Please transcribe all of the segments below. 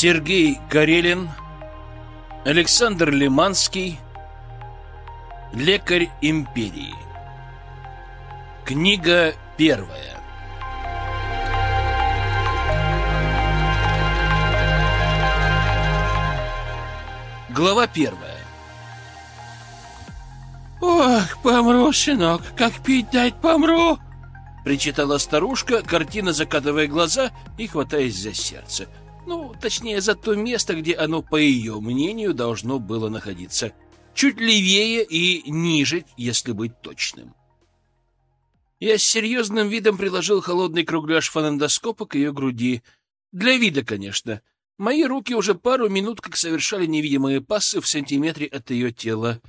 Сергей Карелин, Александр Лиманский, Лекарь империи. Книга первая. Глава первая. «Ох, помру, сынок, как пить дать помру!» Причитала старушка, картина закатывая глаза и хватаясь за сердце. Ну, точнее, за то место, где оно, по ее мнению, должно было находиться. Чуть левее и ниже, если быть точным. Я с серьезным видом приложил холодный кругляш фонендоскопа к ее груди. Для вида, конечно. Мои руки уже пару минут как совершали невидимые пассы в сантиметре от ее тела.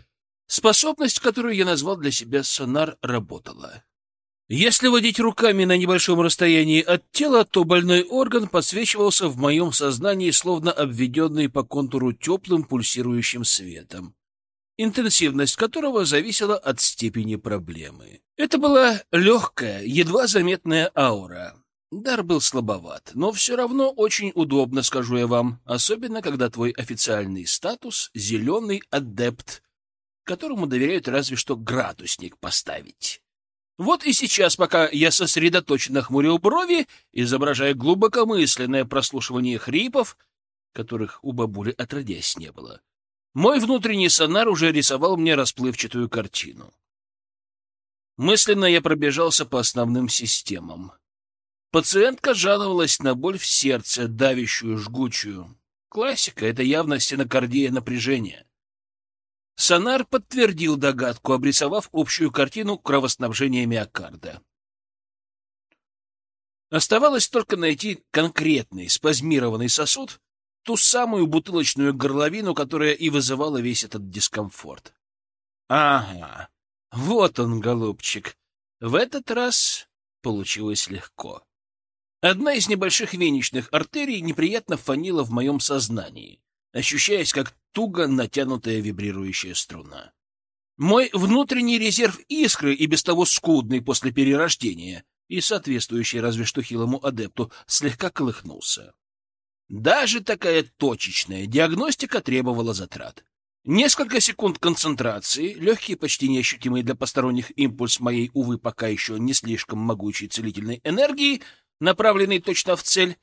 Способность, которую я назвал для себя сонар, работала. Если водить руками на небольшом расстоянии от тела, то больной орган подсвечивался в моем сознании, словно обведенный по контуру теплым пульсирующим светом, интенсивность которого зависела от степени проблемы. Это была легкая, едва заметная аура. Дар был слабоват, но все равно очень удобно, скажу я вам, особенно когда твой официальный статус — зеленый адепт, которому доверяют разве что градусник поставить. Вот и сейчас, пока я сосредоточенно хмурил брови, изображая глубокомысленное прослушивание хрипов, которых у бабули отродясь не было, мой внутренний сонар уже рисовал мне расплывчатую картину. Мысленно я пробежался по основным системам. Пациентка жаловалась на боль в сердце, давящую, жгучую. Классика — это явно стенокардия напряжения. Сонар подтвердил догадку, обрисовав общую картину кровоснабжения миокарда. Оставалось только найти конкретный спазмированный сосуд, ту самую бутылочную горловину, которая и вызывала весь этот дискомфорт. Ага, вот он, голубчик. В этот раз получилось легко. Одна из небольших венечных артерий неприятно фанила в моем сознании ощущаясь как туго натянутая вибрирующая струна. Мой внутренний резерв искры, и без того скудный после перерождения, и соответствующий разве что хилому адепту, слегка колыхнулся. Даже такая точечная диагностика требовала затрат. Несколько секунд концентрации, легкий, почти неощутимый для посторонних импульс моей, увы, пока еще не слишком могучей целительной энергии, направленный точно в цель,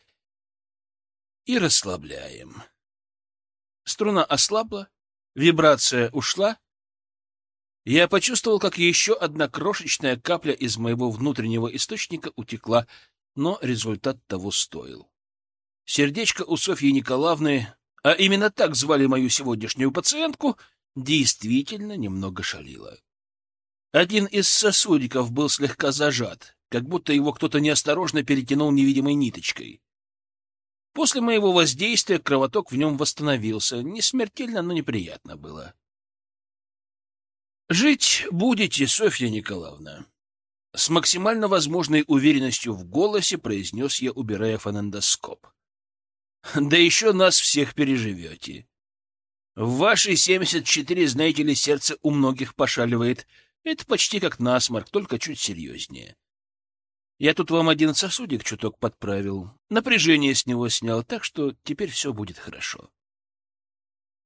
и расслабляем. Струна ослабла, вибрация ушла. Я почувствовал, как еще одна крошечная капля из моего внутреннего источника утекла, но результат того стоил. Сердечко у Софьи Николаевны, а именно так звали мою сегодняшнюю пациентку, действительно немного шалило. Один из сосудиков был слегка зажат, как будто его кто-то неосторожно перетянул невидимой ниточкой. После моего воздействия кровоток в нем восстановился. Не смертельно, но неприятно было. «Жить будете, Софья Николаевна», — с максимально возможной уверенностью в голосе произнес я, убирая фонендоскоп. «Да еще нас всех переживете. В ваши 74, знаете ли, сердце у многих пошаливает. Это почти как насморк, только чуть серьезнее. Я тут вам один сосудик чуток подправил, напряжение с него снял, так что теперь все будет хорошо.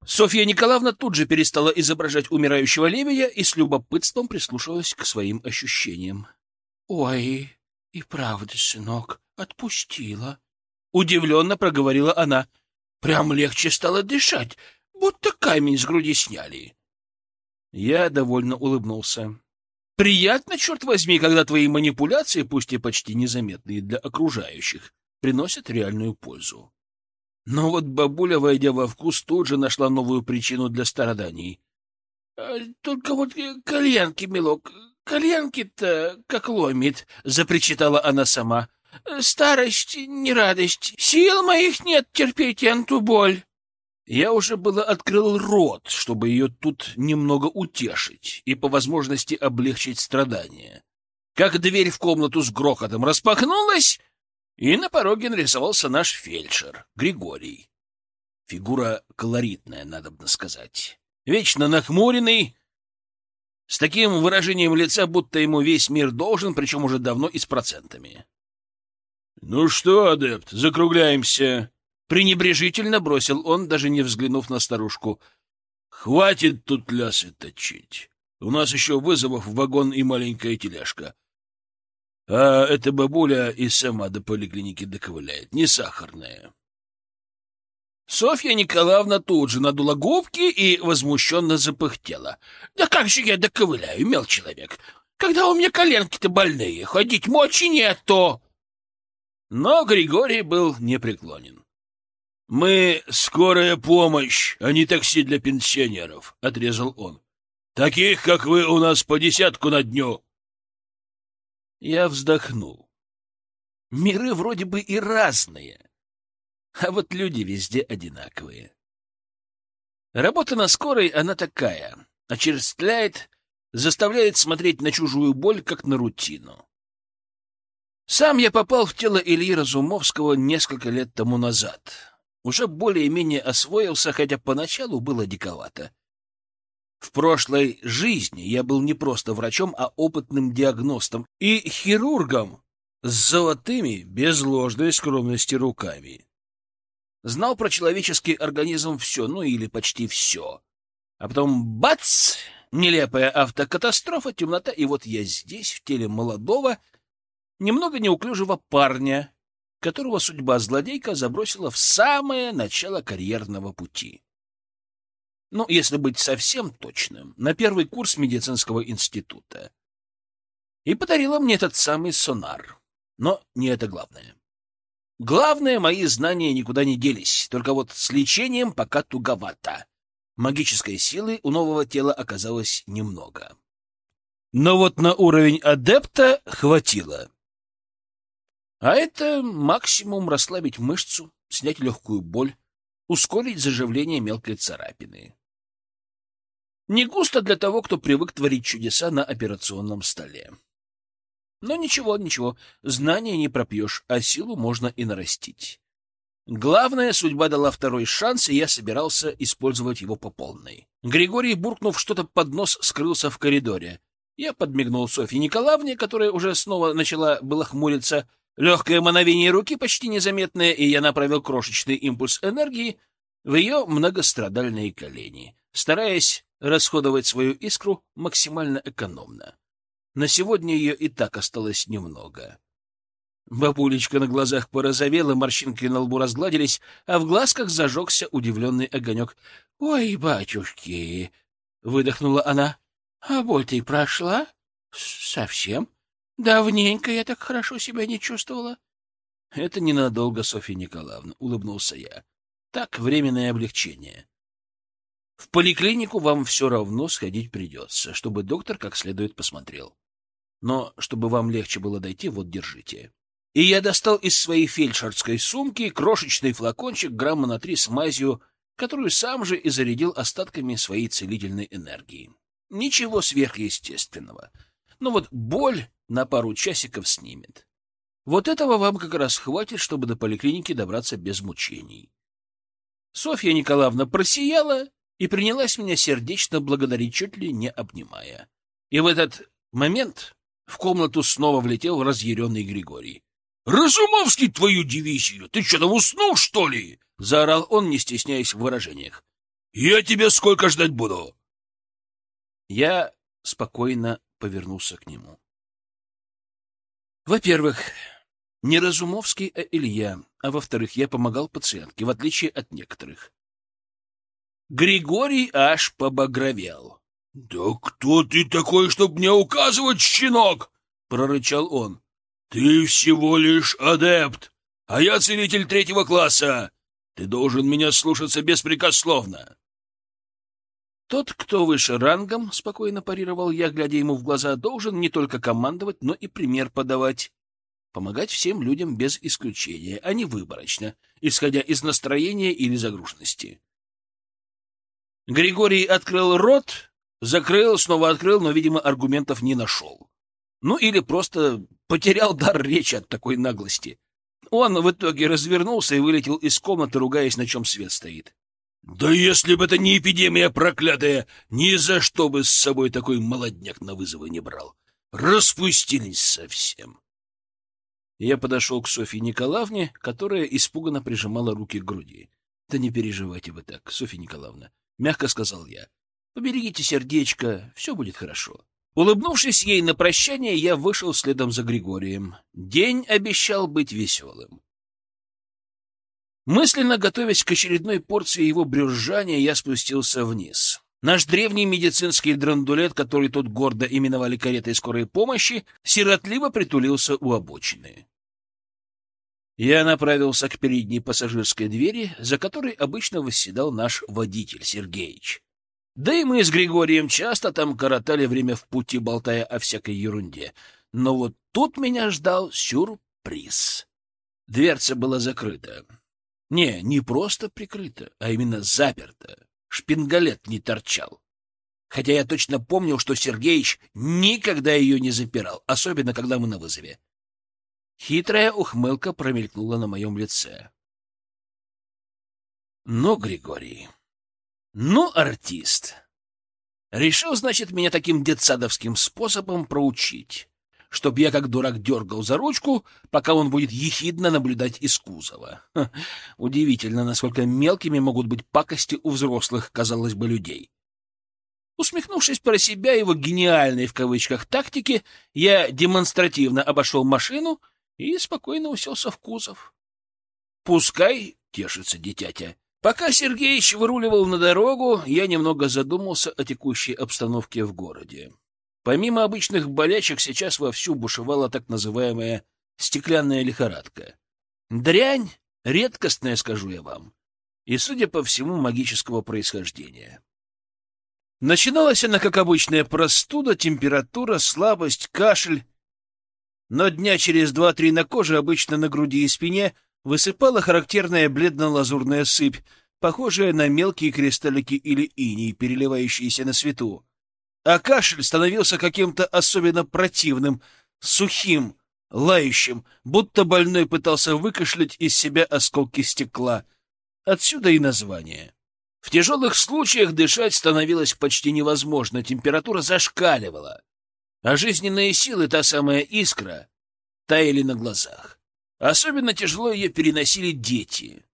Софья Николаевна тут же перестала изображать умирающего лебедя и с любопытством прислушалась к своим ощущениям. — Ой, и правда, сынок, отпустила. Удивленно проговорила она. Прям легче стало дышать, будто камень с груди сняли. Я довольно улыбнулся. Приятно, черт возьми, когда твои манипуляции, пусть и почти незаметные для окружающих, приносят реальную пользу. Но вот бабуля, войдя во вкус, тут же нашла новую причину для страданий. А, — Только вот э, кальянки, милок, кальянки-то как ломит, — запричитала она сама. — Старость, не радость, сил моих нет терпеть анту боль. Я уже было открыл рот, чтобы ее тут немного утешить и по возможности облегчить страдания. Как дверь в комнату с грохотом распахнулась, и на пороге нарисовался наш фельдшер, Григорий. Фигура колоритная, надо бы сказать. Вечно нахмуренный, с таким выражением лица, будто ему весь мир должен, причем уже давно и с процентами. — Ну что, адепт, закругляемся? Пренебрежительно бросил он, даже не взглянув на старушку. «Хватит тут лясы точить. У нас еще вызовов вагон и маленькая тележка. А эта бабуля и сама до поликлиники доковыляет, не сахарная». Софья Николаевна тут же надула губки и возмущенно запыхтела. — Да как же я доковыляю, мел человек? Когда у меня коленки-то больные, ходить мочи нет, то... Но Григорий был непреклонен. — Мы скорая помощь, а не такси для пенсионеров, — отрезал он. — Таких, как вы, у нас по десятку на дню. Я вздохнул. Миры вроде бы и разные, а вот люди везде одинаковые. Работа на скорой, она такая, очерствляет, заставляет смотреть на чужую боль, как на рутину. Сам я попал в тело Ильи Разумовского несколько лет тому назад. Уже более-менее освоился, хотя поначалу было диковато. В прошлой жизни я был не просто врачом, а опытным диагностом и хирургом с золотыми, без ложной скромности руками. Знал про человеческий организм все, ну или почти все. А потом бац! Нелепая автокатастрофа, темнота, и вот я здесь, в теле молодого, немного неуклюжего парня, которого судьба злодейка забросила в самое начало карьерного пути. Ну, если быть совсем точным, на первый курс медицинского института. И подарила мне этот самый сонар. Но не это главное. Главное, мои знания никуда не делись, только вот с лечением пока туговато. Магической силы у нового тела оказалось немного. Но вот на уровень адепта хватило. А это максимум расслабить мышцу, снять легкую боль, ускорить заживление мелкой царапины. Не густо для того, кто привык творить чудеса на операционном столе. Но ничего, ничего, знания не пропьешь, а силу можно и нарастить. Главное, судьба дала второй шанс, и я собирался использовать его по полной. Григорий, буркнув что-то под нос, скрылся в коридоре. Я подмигнул Софье Николаевне, которая уже снова начала было хмуриться. Легкое мановение руки, почти незаметное, и я направил крошечный импульс энергии в ее многострадальные колени, стараясь расходовать свою искру максимально экономно. На сегодня ее и так осталось немного. Бабулечка на глазах порозовела, морщинки на лбу разгладились, а в глазках зажегся удивленный огонек. — Ой, батюшки! — выдохнула она. — А боль ты прошла? — Совсем. Давненько я так хорошо себя не чувствовала. — Это ненадолго, Софья Николаевна, — улыбнулся я. — Так, временное облегчение. В поликлинику вам все равно сходить придется, чтобы доктор как следует посмотрел. Но чтобы вам легче было дойти, вот держите. И я достал из своей фельдшерской сумки крошечный флакончик грамма на три с мазью, которую сам же и зарядил остатками своей целительной энергии. Ничего сверхъестественного. Но вот боль на пару часиков снимет. Вот этого вам как раз хватит, чтобы до поликлиники добраться без мучений. Софья Николаевна просияла и принялась меня сердечно благодарить, чуть ли не обнимая. И в этот момент в комнату снова влетел разъяренный Григорий. — Разумовский твою дивизию! Ты что, там уснул, что ли? — заорал он, не стесняясь в выражениях. — Я тебя сколько ждать буду? Я спокойно повернулся к нему. Во-первых, не Разумовский, а Илья, а во-вторых, я помогал пациентке, в отличие от некоторых. Григорий аж побагровел. — Да кто ты такой, чтоб мне указывать, щенок? — прорычал он. — Ты всего лишь адепт, а я целитель третьего класса. Ты должен меня слушаться беспрекословно. Тот, кто выше рангом, — спокойно парировал я, глядя ему в глаза, — должен не только командовать, но и пример подавать. Помогать всем людям без исключения, а не выборочно, исходя из настроения или загруженности. Григорий открыл рот, Закрыл, снова открыл, но, видимо, аргументов не нашел. Ну или просто потерял дар речи от такой наглости. Он в итоге развернулся и вылетел из комнаты, ругаясь, на чем свет стоит. «Да если бы это не эпидемия проклятая, ни за что бы с собой такой молодняк на вызовы не брал. Распустились совсем». Я подошел к Софье Николаевне, которая испуганно прижимала руки к груди. — Да не переживайте вы так, Софья Николаевна, — мягко сказал я. — Поберегите сердечко, все будет хорошо. Улыбнувшись ей на прощание, я вышел следом за Григорием. День обещал быть веселым. Мысленно готовясь к очередной порции его брюзжания, я спустился вниз. Наш древний медицинский драндулет, который тут гордо именовали каретой скорой помощи, сиротливо притулился у обочины. Я направился к передней пассажирской двери, за которой обычно восседал наш водитель Сергеич. Да и мы с Григорием часто там коротали время в пути, болтая о всякой ерунде. Но вот тут меня ждал сюрприз. Дверца была закрыта. Не, не просто прикрыта, а именно заперта. Шпингалет не торчал. Хотя я точно помнил, что Сергеич никогда ее не запирал, особенно когда мы на вызове. Хитрая ухмылка промелькнула на моем лице. Но, Григорий, ну, артист. Решил, значит, меня таким детсадовским способом проучить, чтоб я как дурак дергал за ручку, пока он будет ехидно наблюдать из кузова. Ха, удивительно, насколько мелкими могут быть пакости у взрослых, казалось бы, людей. Усмехнувшись про себя его гениальной в кавычках тактики, я демонстративно обошел машину и спокойно уселся в кузов. Пускай тешится дитятя. Пока Сергеич выруливал на дорогу, я немного задумался о текущей обстановке в городе. Помимо обычных болячек, сейчас вовсю бушевала так называемая стеклянная лихорадка. Дрянь, редкостная, скажу я вам, и, судя по всему, магического происхождения. Начиналась она, как обычная простуда, температура, слабость, кашель. Но дня через два-три на коже, обычно на груди и спине, высыпала характерная бледно-лазурная сыпь, похожая на мелкие кристаллики или иней, переливающиеся на свету. А кашель становился каким-то особенно противным, сухим, лающим, будто больной пытался выкашлять из себя осколки стекла. Отсюда и название. В тяжелых случаях дышать становилось почти невозможно, температура зашкаливала, а жизненные силы, та самая искра, таяли на глазах. Особенно тяжело ее переносили дети.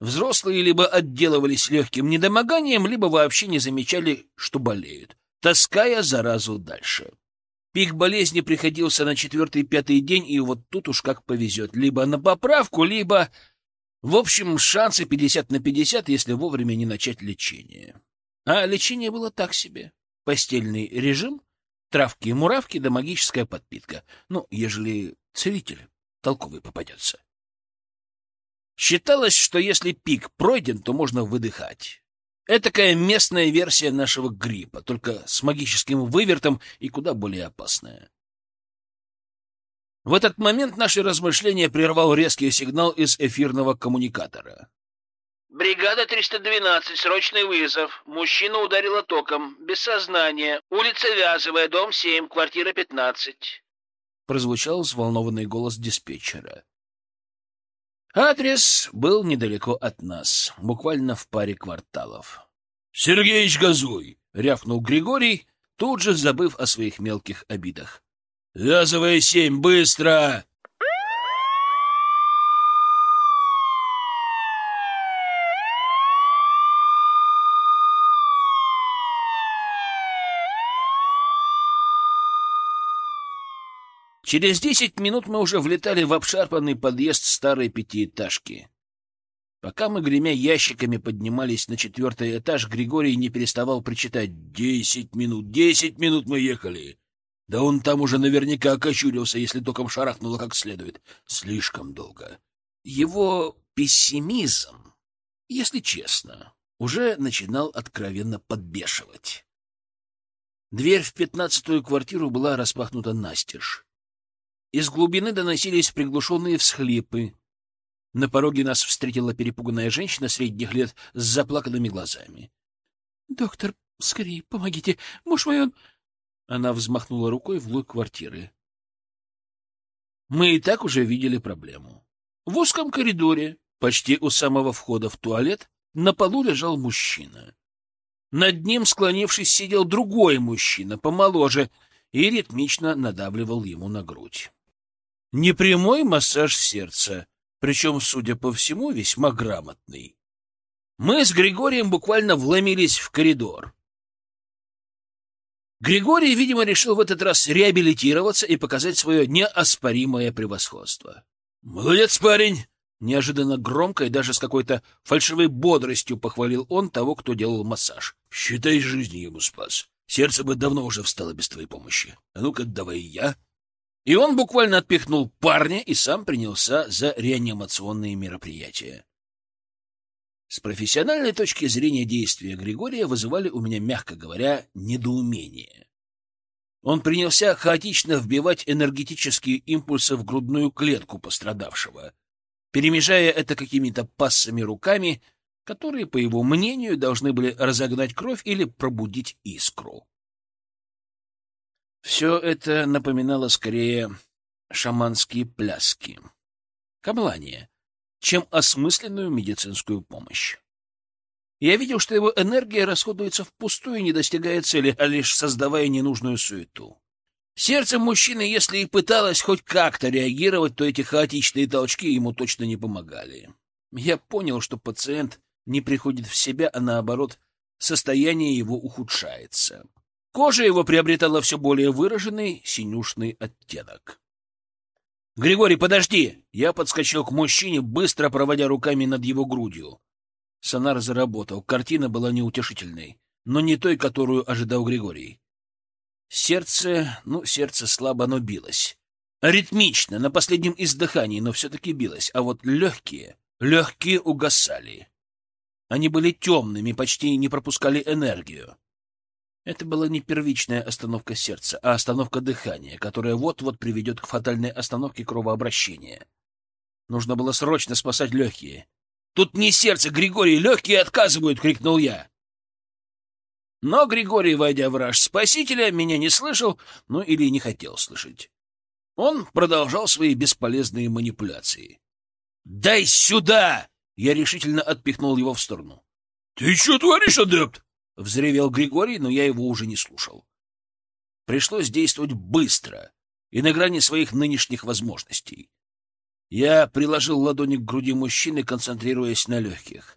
Взрослые либо отделывались легким недомоганием, либо вообще не замечали, что болеют, таская заразу дальше. Пик болезни приходился на четвертый-пятый день, и вот тут уж как повезет. Либо на поправку, либо... В общем, шансы 50 на 50, если вовремя не начать лечение. А лечение было так себе. Постельный режим, травки и муравки да магическая подпитка. Ну, ежели целитель толковый попадется. Считалось, что если пик пройден, то можно выдыхать. Этакая местная версия нашего гриппа, только с магическим вывертом и куда более опасная. В этот момент наши размышления прервал резкий сигнал из эфирного коммуникатора. «Бригада 312, срочный вызов. Мужчина ударила током. Без сознания. Улица Вязовая, дом 7, квартира 15» прозвучал взволнованный голос диспетчера. Адрес был недалеко от нас, буквально в паре кварталов. — Сергеич, газуй! — рявкнул Григорий, тут же забыв о своих мелких обидах. — Вязовая семь, быстро! Через десять минут мы уже влетали в обшарпанный подъезд старой пятиэтажки. Пока мы, гремя ящиками, поднимались на четвертый этаж, Григорий не переставал причитать «Десять минут! Десять минут мы ехали!» Да он там уже наверняка окочурился, если током шарахнуло как следует. Слишком долго. Его пессимизм, если честно, уже начинал откровенно подбешивать. Дверь в пятнадцатую квартиру была распахнута настежь. Из глубины доносились приглушенные всхлипы. На пороге нас встретила перепуганная женщина средних лет с заплаканными глазами. — Доктор, скорее, помогите. Муж мой, он... Она взмахнула рукой вглубь квартиры. Мы и так уже видели проблему. В узком коридоре, почти у самого входа в туалет, на полу лежал мужчина. Над ним, склонившись, сидел другой мужчина, помоложе, и ритмично надавливал ему на грудь. Непрямой массаж сердца, причем, судя по всему, весьма грамотный. Мы с Григорием буквально вломились в коридор. Григорий, видимо, решил в этот раз реабилитироваться и показать свое неоспоримое превосходство. «Молодец, парень!» Неожиданно громко и даже с какой-то фальшивой бодростью похвалил он того, кто делал массаж. «Считай, жизнь ему спас. Сердце бы давно уже встало без твоей помощи. А ну-ка, давай я». И он буквально отпихнул парня и сам принялся за реанимационные мероприятия. С профессиональной точки зрения действия Григория вызывали у меня, мягко говоря, недоумение. Он принялся хаотично вбивать энергетические импульсы в грудную клетку пострадавшего, перемежая это какими-то пассами руками, которые, по его мнению, должны были разогнать кровь или пробудить искру. Все это напоминало скорее шаманские пляски. Камлание чем осмысленную медицинскую помощь. Я видел, что его энергия расходуется впустую не достигая цели, а лишь создавая ненужную суету. Сердце мужчины, если и пыталось хоть как-то реагировать, то эти хаотичные толчки ему точно не помогали. Я понял, что пациент не приходит в себя, а наоборот, состояние его ухудшается. Кожа его приобретала все более выраженный синюшный оттенок. «Григорий, подожди!» Я подскочил к мужчине, быстро проводя руками над его грудью. Сонар заработал. Картина была неутешительной, но не той, которую ожидал Григорий. Сердце, ну, сердце слабо, но билось. Ритмично, на последнем издыхании, но все-таки билось. А вот легкие, легкие угасали. Они были темными, почти не пропускали энергию. Это была не первичная остановка сердца, а остановка дыхания, которая вот-вот приведет к фатальной остановке кровообращения. Нужно было срочно спасать легкие. «Тут не сердце, Григорий, легкие отказывают!» — крикнул я. Но Григорий, войдя в раж спасителя, меня не слышал, ну или не хотел слышать. Он продолжал свои бесполезные манипуляции. «Дай сюда!» — я решительно отпихнул его в сторону. «Ты что творишь, адепт?» — взревел Григорий, но я его уже не слушал. Пришлось действовать быстро и на грани своих нынешних возможностей. Я приложил ладони к груди мужчины, концентрируясь на легких.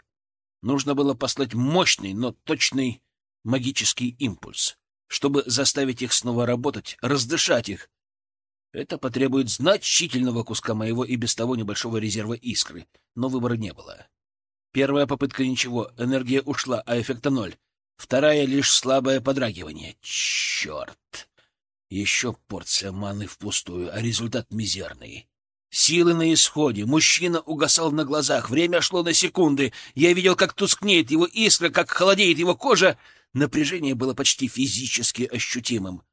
Нужно было послать мощный, но точный магический импульс, чтобы заставить их снова работать, раздышать их. Это потребует значительного куска моего и без того небольшого резерва искры, но выбора не было. Первая попытка — ничего, энергия ушла, а эффекта ноль. Вторая — лишь слабое подрагивание. Черт! Еще порция маны впустую, а результат мизерный. Силы на исходе. Мужчина угасал на глазах. Время шло на секунды. Я видел, как тускнеет его искра, как холодеет его кожа. Напряжение было почти физически ощутимым.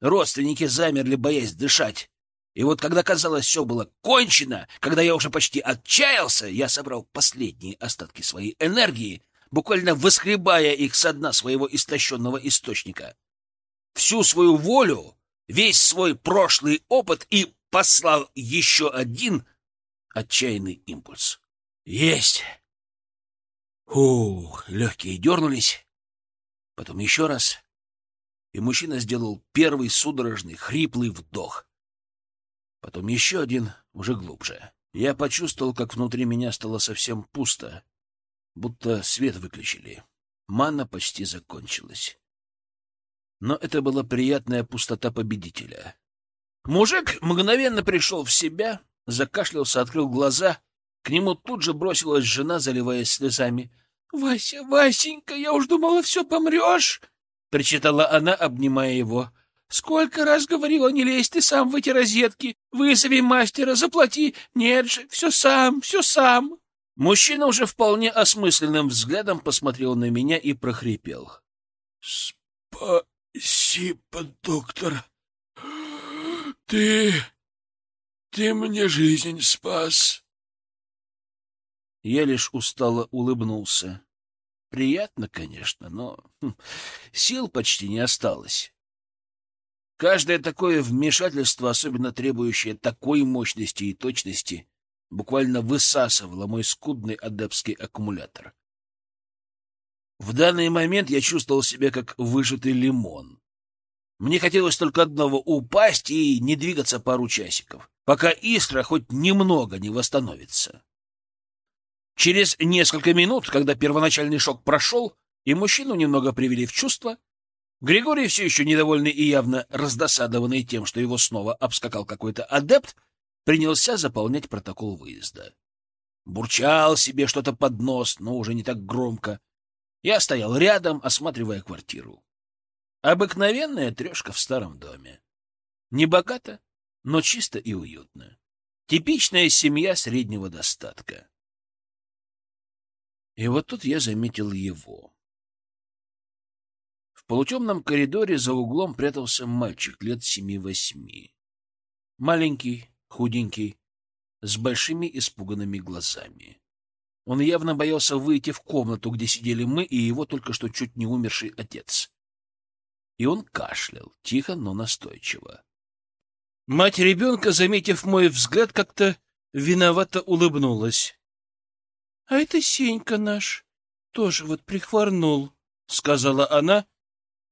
Родственники замерли, боясь дышать. И вот когда казалось, все было кончено, когда я уже почти отчаялся, я собрал последние остатки своей энергии буквально выскребая их со дна своего истощенного источника. Всю свою волю, весь свой прошлый опыт и послал еще один отчаянный импульс. Есть! Ух, легкие дернулись. Потом еще раз. И мужчина сделал первый судорожный, хриплый вдох. Потом еще один, уже глубже. Я почувствовал, как внутри меня стало совсем пусто, будто свет выключили. Манна почти закончилась. Но это была приятная пустота победителя. Мужик мгновенно пришел в себя, закашлялся, открыл глаза. К нему тут же бросилась жена, заливаясь слезами. — Вася, Васенька, я уж думала, все помрешь! — причитала она, обнимая его. — Сколько раз говорила, не лезь ты сам в эти розетки, вызови мастера, заплати. Нет же, все сам, все сам. Мужчина уже вполне осмысленным взглядом посмотрел на меня и прохрипел. — Спасибо, доктор. Ты... ты мне жизнь спас. Я лишь устало улыбнулся. Приятно, конечно, но хм, сил почти не осталось. Каждое такое вмешательство, особенно требующее такой мощности и точности, буквально высасывала мой скудный адепский аккумулятор. В данный момент я чувствовал себя как выжатый лимон. Мне хотелось только одного — упасть и не двигаться пару часиков, пока искра хоть немного не восстановится. Через несколько минут, когда первоначальный шок прошел, и мужчину немного привели в чувство, Григорий, все еще недовольный и явно раздосадованный тем, что его снова обскакал какой-то адепт, принялся заполнять протокол выезда. Бурчал себе что-то под нос, но уже не так громко. Я стоял рядом, осматривая квартиру. Обыкновенная трешка в старом доме. Не богато, но чисто и уютно. Типичная семья среднего достатка. И вот тут я заметил его. В полутемном коридоре за углом прятался мальчик лет семи-восьми. Маленький, худенький, с большими испуганными глазами. Он явно боялся выйти в комнату, где сидели мы и его только что чуть не умерший отец. И он кашлял, тихо, но настойчиво. Мать ребенка, заметив мой взгляд, как-то виновато улыбнулась. — А это Сенька наш, тоже вот прихворнул, — сказала она,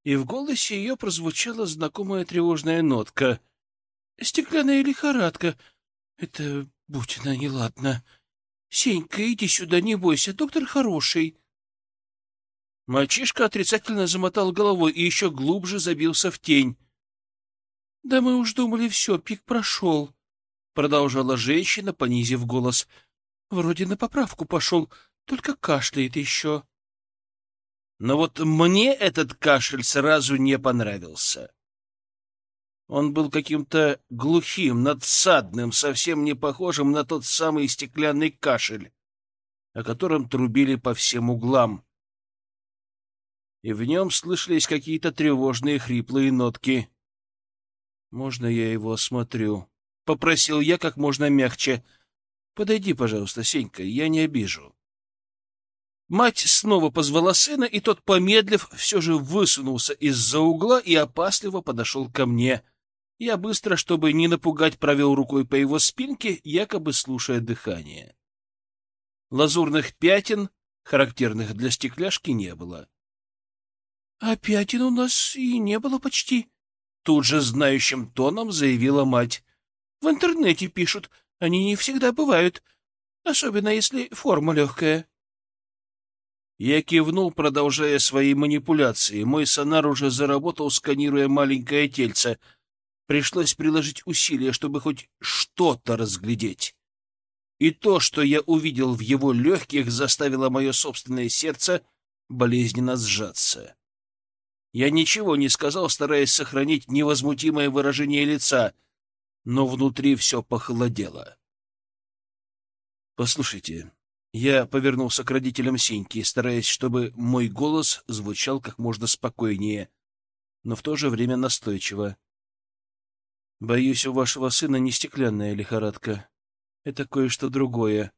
и в голосе ее прозвучала знакомая тревожная нотка. — Стеклянная лихорадка. Это будь она неладна. Сенька, иди сюда, не бойся, доктор хороший. Мальчишка отрицательно замотал головой и еще глубже забился в тень. — Да мы уж думали, все, пик прошел, — продолжала женщина, понизив голос. — Вроде на поправку пошел, только кашляет еще. Но вот мне этот кашель сразу не понравился. Он был каким-то глухим, надсадным, совсем не похожим на тот самый стеклянный кашель, о котором трубили по всем углам. И в нем слышались какие-то тревожные хриплые нотки. «Можно я его осмотрю?» — попросил я как можно мягче — Подойди, пожалуйста, Сенька, я не обижу. Мать снова позвала сына, и тот, помедлив, все же высунулся из-за угла и опасливо подошел ко мне. Я быстро, чтобы не напугать, провел рукой по его спинке, якобы слушая дыхание. Лазурных пятен, характерных для стекляшки, не было. — А пятен у нас и не было почти, — тут же знающим тоном заявила мать. — В интернете пишут, они не всегда бывают, особенно если форма легкая. Я кивнул, продолжая свои манипуляции. Мой сонар уже заработал, сканируя маленькое тельце. Пришлось приложить усилия, чтобы хоть что-то разглядеть. И то, что я увидел в его легких, заставило мое собственное сердце болезненно сжаться. Я ничего не сказал, стараясь сохранить невозмутимое выражение лица — но внутри все похолодело. «Послушайте», я повернулся к родителям Сеньки, стараясь, чтобы мой голос звучал как можно спокойнее, но в то же время настойчиво. «Боюсь, у вашего сына не стеклянная лихорадка. Это кое-что другое.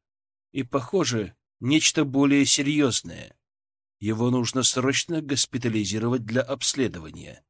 И, похоже, нечто более серьезное. Его нужно срочно госпитализировать для обследования».